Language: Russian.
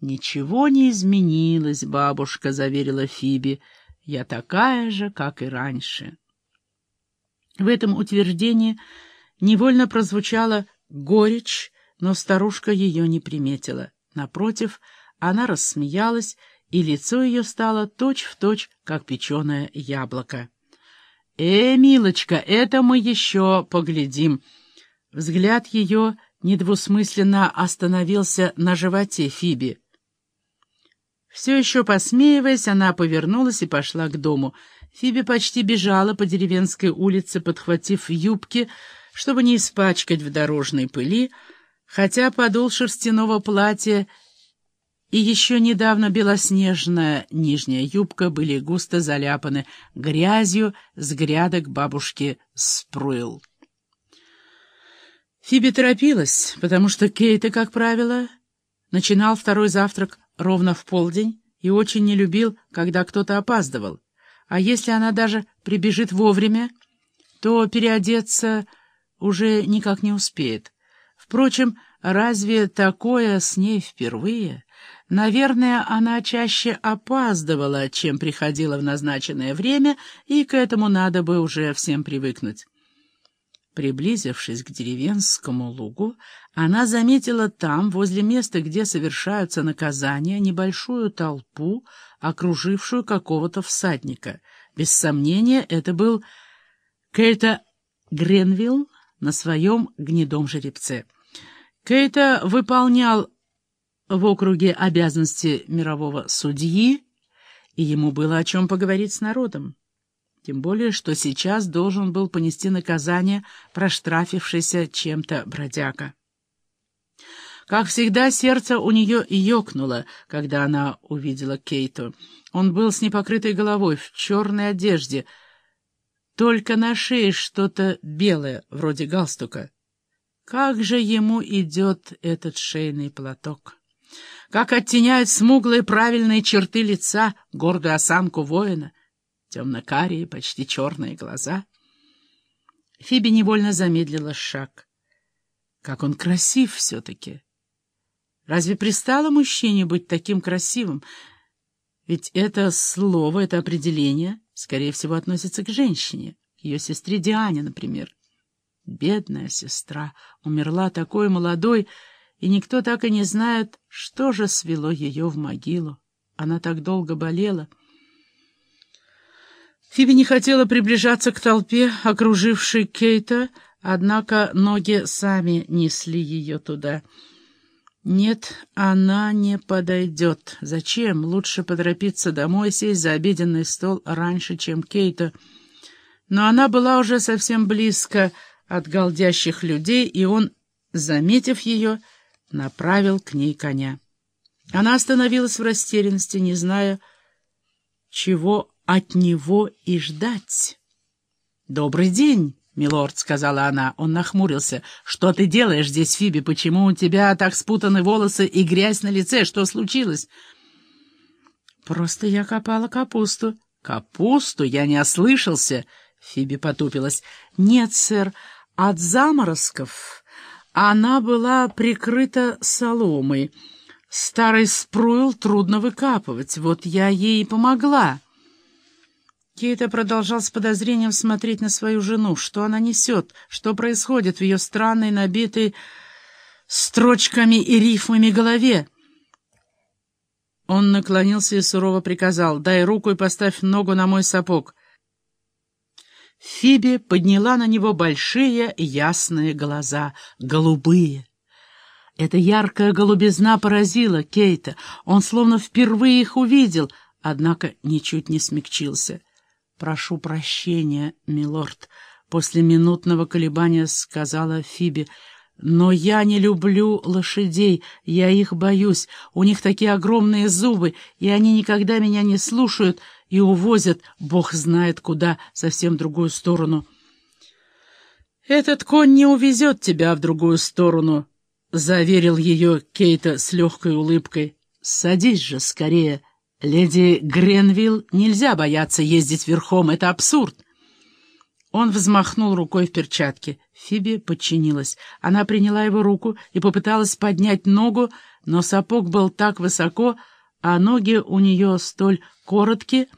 «Ничего не изменилось, бабушка», — заверила Фиби. «Я такая же, как и раньше». В этом утверждении невольно прозвучала горечь, но старушка ее не приметила. Напротив, она рассмеялась, и лицо ее стало точь-в-точь, точь, как печеное яблоко. «Э, милочка, это мы еще поглядим!» Взгляд ее недвусмысленно остановился на животе Фиби. Все еще посмеиваясь, она повернулась и пошла к дому. Фиби почти бежала по деревенской улице, подхватив юбки, чтобы не испачкать в дорожной пыли, хотя подол шерстяного платья и еще недавно белоснежная нижняя юбка были густо заляпаны грязью с грядок бабушки Спруил. Фиби торопилась, потому что Кейта, как правило, начинал второй завтрак ровно в полдень и очень не любил, когда кто-то опаздывал. А если она даже прибежит вовремя, то переодеться уже никак не успеет. Впрочем, разве такое с ней впервые? Наверное, она чаще опаздывала, чем приходила в назначенное время, и к этому надо бы уже всем привыкнуть. Приблизившись к деревенскому лугу, она заметила там, возле места, где совершаются наказания, небольшую толпу, окружившую какого-то всадника. Без сомнения, это был Кейта Гренвилл на своем гнедом жеребце. Кейта выполнял в округе обязанности мирового судьи, и ему было о чем поговорить с народом. Тем более, что сейчас должен был понести наказание проштрафившийся чем-то бродяга. Как всегда, сердце у нее ёкнуло, когда она увидела Кейту. Он был с непокрытой головой, в черной одежде, только на шее что-то белое, вроде галстука. Как же ему идет этот шейный платок! Как оттеняют смуглые правильные черты лица, гордую осанку воина! Темно-карие, почти черные глаза. Фиби невольно замедлила шаг. Как он красив все-таки! Разве пристало мужчине быть таким красивым? Ведь это слово, это определение, скорее всего, относится к женщине, к ее сестре Диане, например. Бедная сестра умерла такой молодой, и никто так и не знает, что же свело ее в могилу. Она так долго болела — Фиби не хотела приближаться к толпе, окружившей Кейта, однако ноги сами несли ее туда. Нет, она не подойдет. Зачем? Лучше поторопиться домой, сесть за обеденный стол раньше, чем Кейта. Но она была уже совсем близко от голдящих людей, и он, заметив ее, направил к ней коня. Она остановилась в растерянности, не зная, чего от него и ждать. «Добрый день, милорд», — сказала она. Он нахмурился. «Что ты делаешь здесь, Фиби? Почему у тебя так спутаны волосы и грязь на лице? Что случилось?» «Просто я копала капусту». «Капусту? Я не ослышался?» Фиби потупилась. «Нет, сэр, от заморозков. Она была прикрыта соломой. Старый спруил трудно выкапывать. Вот я ей и помогла». Кейта продолжал с подозрением смотреть на свою жену. Что она несет? Что происходит в ее странной, набитой строчками и рифмами голове? Он наклонился и сурово приказал. «Дай руку и поставь ногу на мой сапог». Фиби подняла на него большие ясные глаза, голубые. Эта яркая голубизна поразила Кейта. Он словно впервые их увидел, однако ничуть не смягчился. «Прошу прощения, милорд», — после минутного колебания сказала Фиби. «Но я не люблю лошадей, я их боюсь. У них такие огромные зубы, и они никогда меня не слушают и увозят, бог знает куда, совсем другую сторону». «Этот конь не увезет тебя в другую сторону», — заверил ее Кейта с легкой улыбкой. «Садись же скорее». «Леди Гренвилл нельзя бояться ездить верхом, это абсурд!» Он взмахнул рукой в перчатке. Фиби подчинилась. Она приняла его руку и попыталась поднять ногу но сапог был так высоко, а ноги у нее столь короткие,